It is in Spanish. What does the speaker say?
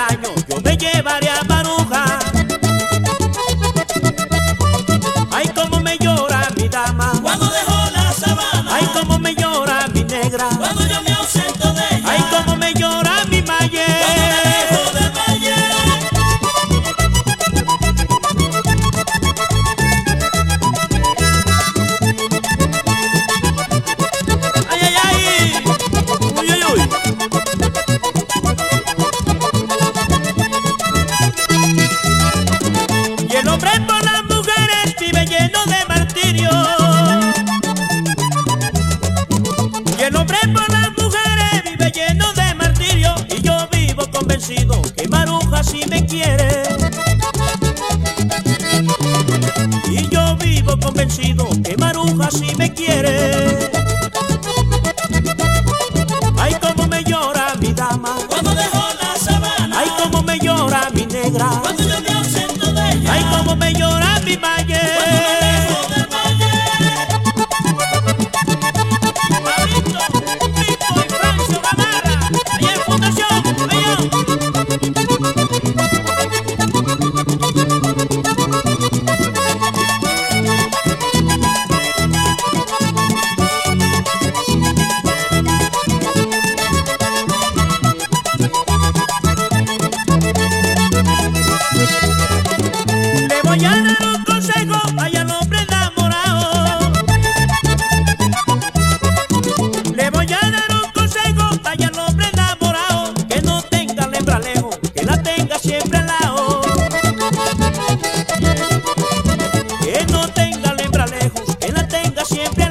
al año yo me llevaré convencido que Maruja sí me quiere. Y yo vivo convencido que Maruja sí me quiere. siempre